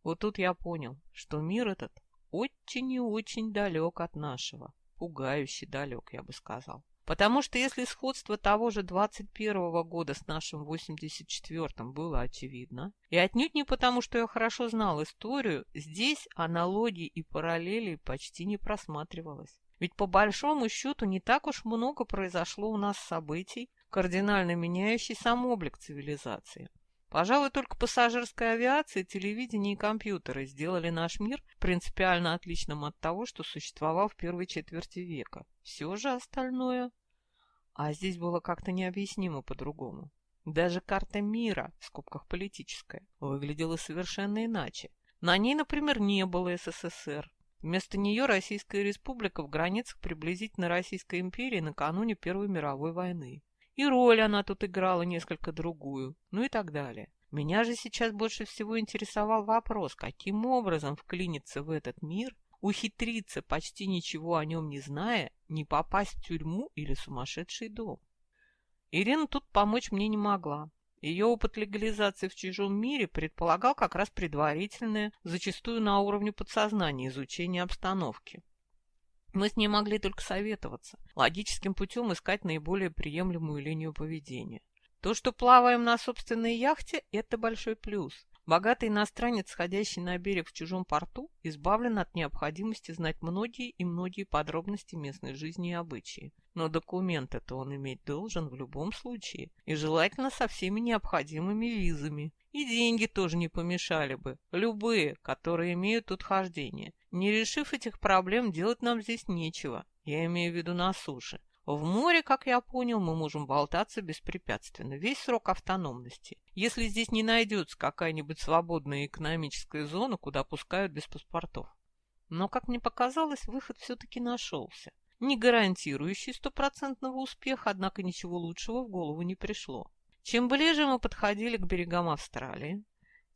Вот тут я понял, что мир этот очень и очень далек от нашего, пугающе далек, я бы сказал. Потому что если сходство того же 21 года с нашим 84-м было очевидно, и отнюдь не потому, что я хорошо знал историю, здесь аналогий и параллелей почти не просматривалось. Ведь по большому счету не так уж много произошло у нас событий, кардинально меняющий сам облик цивилизации. Пожалуй, только пассажирская авиация, телевидение и компьютеры сделали наш мир принципиально отличным от того, что существовал в первой четверти века. Все же остальное... А здесь было как-то необъяснимо по-другому. Даже карта мира, в скобках политическая, выглядела совершенно иначе. На ней, например, не было СССР. Вместо нее Российская Республика в границах приблизительно Российской империи накануне Первой мировой войны. И роль она тут играла несколько другую, ну и так далее. Меня же сейчас больше всего интересовал вопрос, каким образом вклиниться в этот мир, ухитриться, почти ничего о нем не зная, не попасть в тюрьму или сумасшедший дом. Ирина тут помочь мне не могла. Ее опыт легализации в чужом мире предполагал как раз предварительное, зачастую на уровне подсознания, изучение обстановки. Мы с ней могли только советоваться, логическим путем искать наиболее приемлемую линию поведения. То, что плаваем на собственной яхте, это большой плюс. Богатый иностранец, сходящий на берег в чужом порту, избавлен от необходимости знать многие и многие подробности местной жизни и обычаи. Но документы-то он иметь должен в любом случае, и желательно со всеми необходимыми визами. И деньги тоже не помешали бы, любые, которые имеют тут хождение. Не решив этих проблем, делать нам здесь нечего, я имею в виду на суше. В море, как я понял, мы можем болтаться беспрепятственно, весь срок автономности. Если здесь не найдется какая-нибудь свободная экономическая зона, куда пускают без паспортов. Но, как мне показалось, выход все-таки нашелся. Не гарантирующий стопроцентного успеха, однако ничего лучшего в голову не пришло. Чем ближе мы подходили к берегам Австралии,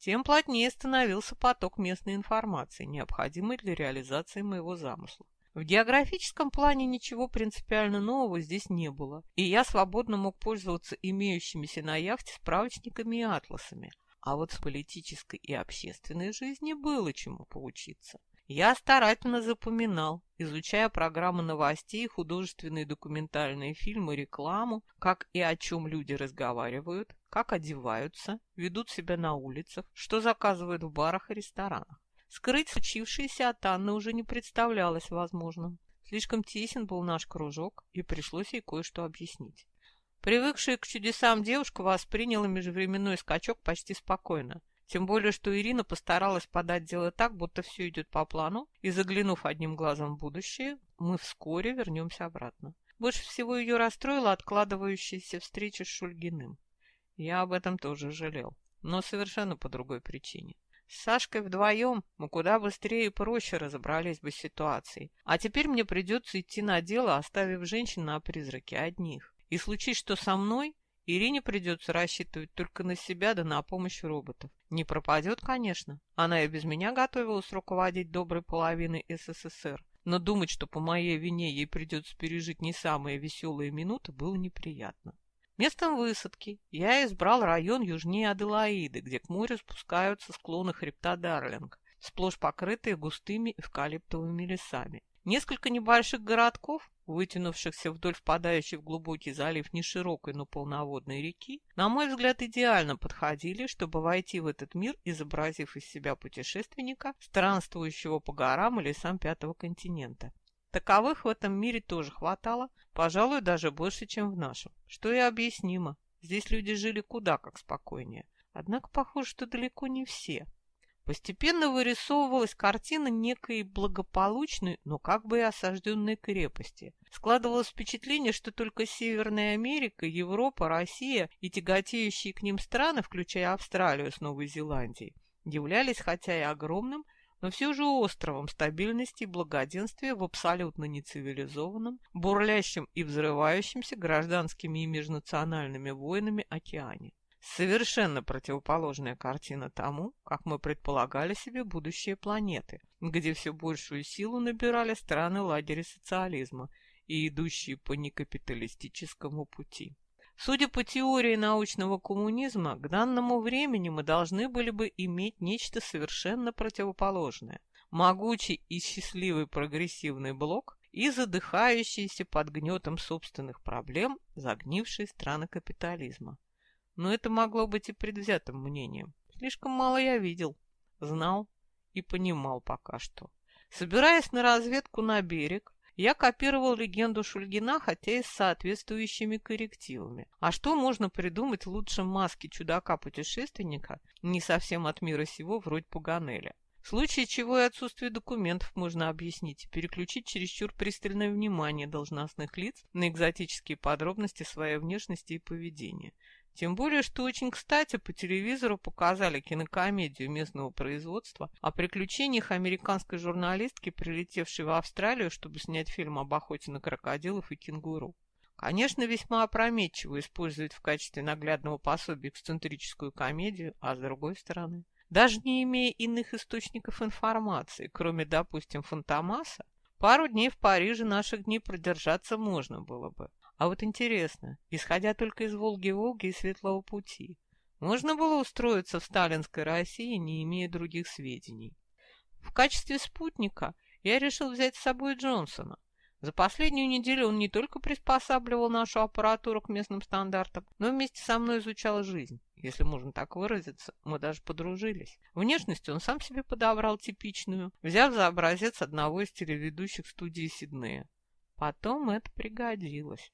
тем плотнее становился поток местной информации, необходимой для реализации моего замысла. В географическом плане ничего принципиально нового здесь не было, и я свободно мог пользоваться имеющимися на яхте справочниками и атласами. А вот в политической и общественной жизни было чему поучиться. Я старательно запоминал, изучая программы новостей, художественные документальные фильмы, рекламу, как и о чем люди разговаривают, как одеваются, ведут себя на улицах, что заказывают в барах и ресторанах. Скрыть случившееся от Анны уже не представлялось возможным. Слишком тесен был наш кружок, и пришлось ей кое-что объяснить. Привыкшая к чудесам девушка восприняла межвременной скачок почти спокойно. Тем более, что Ирина постаралась подать дело так, будто все идет по плану, и, заглянув одним глазом в будущее, мы вскоре вернемся обратно. Больше всего ее расстроила откладывающаяся встреча с Шульгиным. Я об этом тоже жалел, но совершенно по другой причине. С Сашкой вдвоем мы куда быстрее и проще разобрались бы с ситуацией. А теперь мне придется идти на дело, оставив женщин на призраке одних. И случись что со мной, Ирине придется рассчитывать только на себя да на помощь роботов. Не пропадет, конечно. Она и без меня готовилась руководить доброй половиной СССР. Но думать, что по моей вине ей придется пережить не самые веселые минуты, было неприятно. Местом высадки я избрал район южнее Аделаиды, где к морю спускаются склоны хребта Дарлинг, сплошь покрытые густыми эвкалиптовыми лесами. Несколько небольших городков, вытянувшихся вдоль впадающей в глубокий залив неширокой, но полноводной реки, на мой взгляд, идеально подходили, чтобы войти в этот мир, изобразив из себя путешественника, странствующего по горам и лесам Пятого континента. Таковых в этом мире тоже хватало, пожалуй, даже больше, чем в нашем. Что и объяснимо. Здесь люди жили куда как спокойнее. Однако похоже, что далеко не все. Постепенно вырисовывалась картина некой благополучной, но как бы и осажденной крепости. Складывалось впечатление, что только Северная Америка, Европа, Россия и тяготеющие к ним страны, включая Австралию с Новой Зеландией, являлись хотя и огромным, но все же островом стабильности и благоденствия в абсолютно нецивилизованном, бурлящем и взрывающемся гражданскими и межнациональными войнами океане. Совершенно противоположная картина тому, как мы предполагали себе будущее планеты, где все большую силу набирали страны лагеря социализма и идущие по некапиталистическому пути. Судя по теории научного коммунизма, к данному времени мы должны были бы иметь нечто совершенно противоположное. Могучий и счастливый прогрессивный блок и задыхающиеся под гнетом собственных проблем загнившие страны капитализма. Но это могло быть и предвзятым мнением. Слишком мало я видел, знал и понимал пока что. Собираясь на разведку на берег, я копировал легенду Шульгина, хотя и с соответствующими коррективами. А что можно придумать лучше маски чудака-путешественника, не совсем от мира сего, вроде Паганеля? В случае чего и отсутствие документов можно объяснить и переключить чересчур пристальное внимание должностных лиц на экзотические подробности своей внешности и поведения. Тем более, что очень кстати по телевизору показали кинокомедию местного производства о приключениях американской журналистки, прилетевшей в Австралию, чтобы снять фильм об охоте на крокодилов и кенгуру. Конечно, весьма опрометчиво использовать в качестве наглядного пособия эксцентрическую комедию, а с другой стороны, даже не имея иных источников информации, кроме, допустим, Фантомаса, пару дней в Париже наших дней продержаться можно было бы. А вот интересно, исходя только из Волги-Волги и Светлого пути, можно было устроиться в сталинской России, не имея других сведений? В качестве спутника я решил взять с собой Джонсона. За последнюю неделю он не только приспосабливал нашу аппаратуру к местным стандартам, но вместе со мной изучал жизнь. Если можно так выразиться, мы даже подружились. Внешность он сам себе подобрал типичную, взяв за образец одного из телеведущих студии Сиднея. Потом это пригодилось.